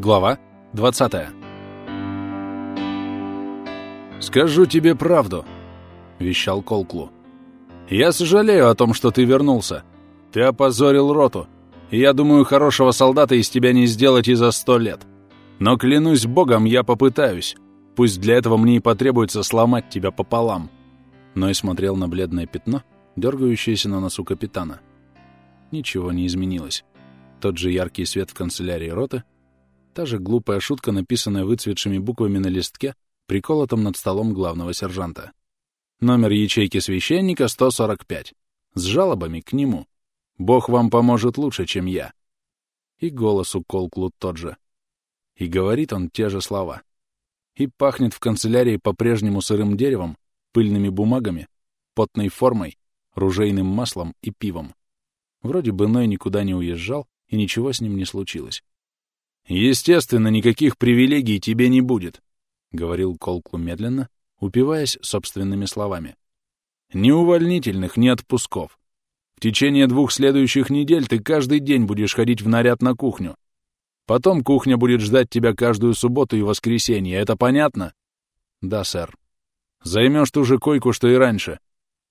Глава 20 «Скажу тебе правду», — вещал Колклу. «Я сожалею о том, что ты вернулся. Ты опозорил роту, и я думаю, хорошего солдата из тебя не сделать и за сто лет. Но клянусь богом, я попытаюсь. Пусть для этого мне и потребуется сломать тебя пополам». Ной смотрел на бледное пятно, дергающееся на носу капитана. Ничего не изменилось. Тот же яркий свет в канцелярии роты, та же глупая шутка, написанная выцветшими буквами на листке, приколотом над столом главного сержанта. Номер ячейки священника 145. С жалобами к нему. Бог вам поможет лучше, чем я. И голос у Колклу тот же. И говорит он те же слова. И пахнет в канцелярии по-прежнему сырым деревом, пыльными бумагами, потной формой, ружейным маслом и пивом. Вроде бы Ной никуда не уезжал, и ничего с ним не случилось. «Естественно, никаких привилегий тебе не будет», — говорил Колклу медленно, упиваясь собственными словами. «Ни увольнительных, ни отпусков. В течение двух следующих недель ты каждый день будешь ходить в наряд на кухню. Потом кухня будет ждать тебя каждую субботу и воскресенье. Это понятно?» «Да, сэр». «Займешь ту же койку, что и раньше.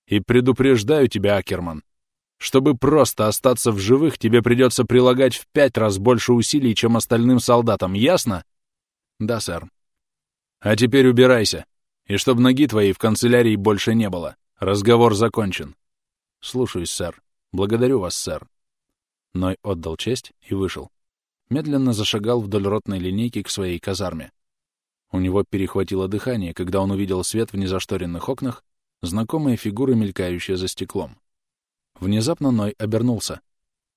И предупреждаю тебя, Акерман, чтобы просто остаться в живых, тебе придется прилагать в пять раз больше усилий, чем остальным солдатам, ясно? Да, сэр. А теперь убирайся, и чтобы ноги твоей в канцелярии больше не было. Разговор закончен. Слушаюсь, сэр. Благодарю вас, сэр. Ной отдал честь и вышел. Медленно зашагал вдоль ротной линейки к своей казарме. У него перехватило дыхание, когда он увидел свет в незашторенных окнах, знакомые фигуры, мелькающие за стеклом. Внезапно Ной обернулся.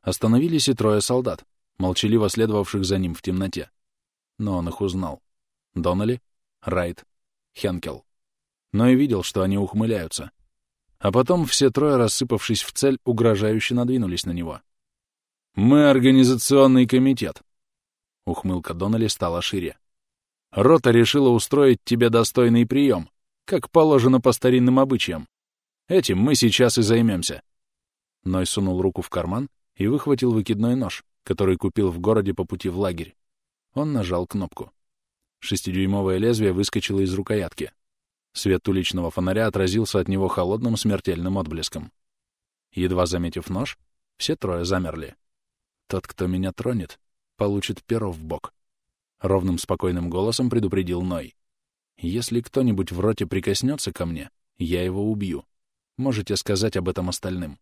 Остановились и трое солдат, молчаливо следовавших за ним в темноте. Но он их узнал. Доннелли, Райт, Хенкел. Ной видел, что они ухмыляются. А потом все трое, рассыпавшись в цель, угрожающе надвинулись на него. «Мы организационный комитет». Ухмылка Доннелли стала шире. «Рота решила устроить тебе достойный прием, как положено по старинным обычаям. Этим мы сейчас и займемся. Ной сунул руку в карман и выхватил выкидной нож, который купил в городе по пути в лагерь. Он нажал кнопку. Шестидюймовое лезвие выскочило из рукоятки. Свет уличного фонаря отразился от него холодным смертельным отблеском. Едва заметив нож, все трое замерли. «Тот, кто меня тронет, получит перо в бок», — ровным спокойным голосом предупредил Ной. «Если кто-нибудь в роте прикоснется ко мне, я его убью. Можете сказать об этом остальным».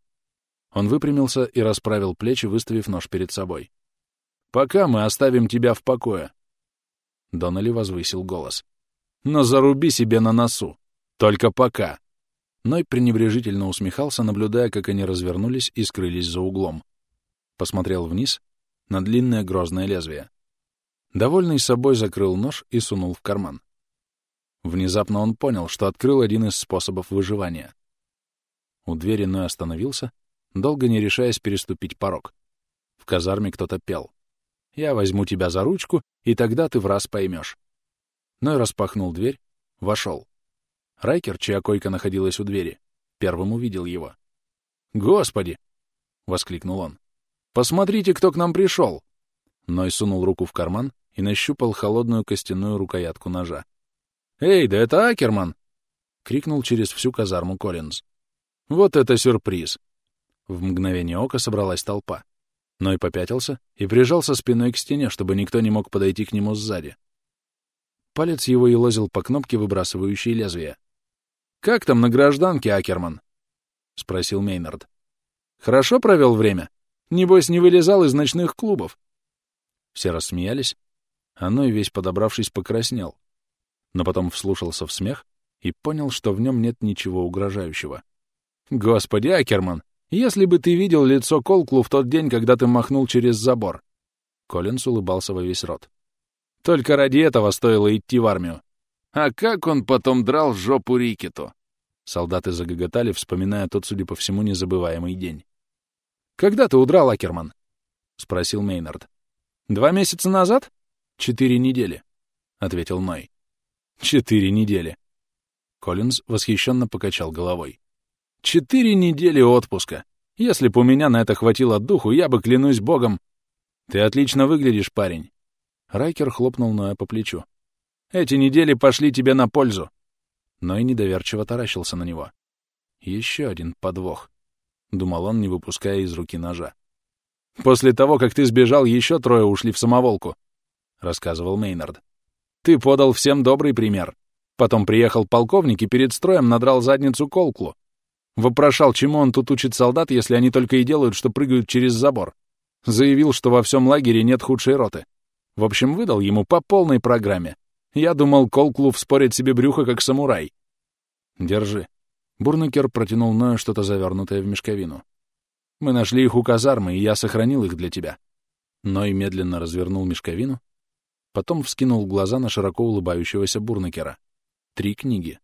Он выпрямился и расправил плечи, выставив нож перед собой. «Пока мы оставим тебя в покое». Доннелли возвысил голос. «Но заруби себе на носу. Только пока». Ной пренебрежительно усмехался, наблюдая, как они развернулись и скрылись за углом. Посмотрел вниз на длинное грозное лезвие. Довольный собой закрыл нож и сунул в карман. Внезапно он понял, что открыл один из способов выживания. У двери Ной остановился долго не решаясь переступить порог. В казарме кто-то пел. «Я возьму тебя за ручку, и тогда ты в раз поймешь». Ной распахнул дверь, вошел. Райкер, чья койка находилась у двери, первым увидел его. «Господи!» — воскликнул он. «Посмотрите, кто к нам пришел!» Ной сунул руку в карман и нащупал холодную костяную рукоятку ножа. «Эй, да это Акерман!» — крикнул через всю казарму Коллинз. «Вот это сюрприз! В мгновение ока собралась толпа. Ной попятился и прижался спиной к стене, чтобы никто не мог подойти к нему сзади. Палец его елозил по кнопке, выбрасывающей лезвие. «Как там на гражданке, Акерман?» — спросил Мейнард. «Хорошо провел время? Небось, не вылезал из ночных клубов?» Все рассмеялись, а Ной, весь подобравшись, покраснел, но потом вслушался в смех и понял, что в нем нет ничего угрожающего. «Господи, Акерман, если бы ты видел лицо Колклу в тот день, когда ты махнул через забор. Коллинс улыбался во весь рот. Только ради этого стоило идти в армию. А как он потом драл жопу Рикету? Солдаты загоготали, вспоминая тот, судя по всему, незабываемый день. «Когда ты удрал, Акерман?» — спросил Мейнард. «Два месяца назад?» «Четыре недели», — ответил Ной. «Четыре недели». Коллинз восхищенно покачал головой. Четыре недели отпуска. Если бы у меня на это хватило духу, я бы, клянусь богом... Ты отлично выглядишь, парень. Райкер хлопнул Ноя по плечу. «Эти недели пошли тебе на пользу!» Ной недоверчиво таращился на него. «Еще один подвох», — думал он, не выпуская из руки ножа. «После того, как ты сбежал, еще трое ушли в самоволку», — рассказывал Мейнард. «Ты подал всем добрый пример. Потом приехал полковник и перед строем надрал задницу Колклу. Вопрошал, чему он тут учит солдат, если они только и делают, что прыгают через забор. Заявил, что во всем лагере нет худшей роты. В общем, выдал ему по полной программе. Я думал, Колклу вспорит себе брюхо, как самурай. Держи. Бурнукер протянул Ною что-то завернутое в мешковину. Мы нашли их у казармы, и я сохранил их для тебя. Ной медленно развернул мешковину, потом вскинул глаза на широко улыбающегося Бурнекера. Три книги.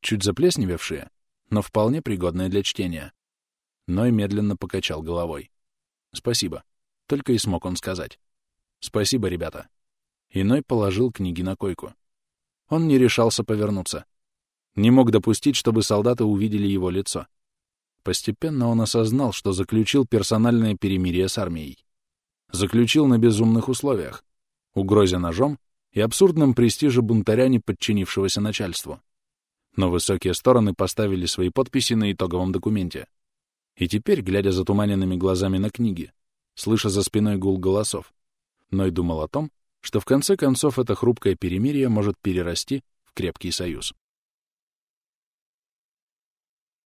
Чуть заплесневевшие, но вполне пригодные для чтения. Ной медленно покачал головой. «Спасибо», — только и смог он сказать. «Спасибо, ребята». И Ной положил книги на койку. Он не решался повернуться. Не мог допустить, чтобы солдаты увидели его лицо. Постепенно он осознал, что заключил персональное перемирие с армией. Заключил на безумных условиях, угрозе ножом и абсурдном престиже бунтаря, не подчинившегося начальству. Но высокие стороны поставили свои подписи на итоговом документе. И теперь, глядя затуманенными глазами на книги, слыша за спиной гул голосов, Ной думал о том, что в конце концов это хрупкое перемирие может перерасти в крепкий союз.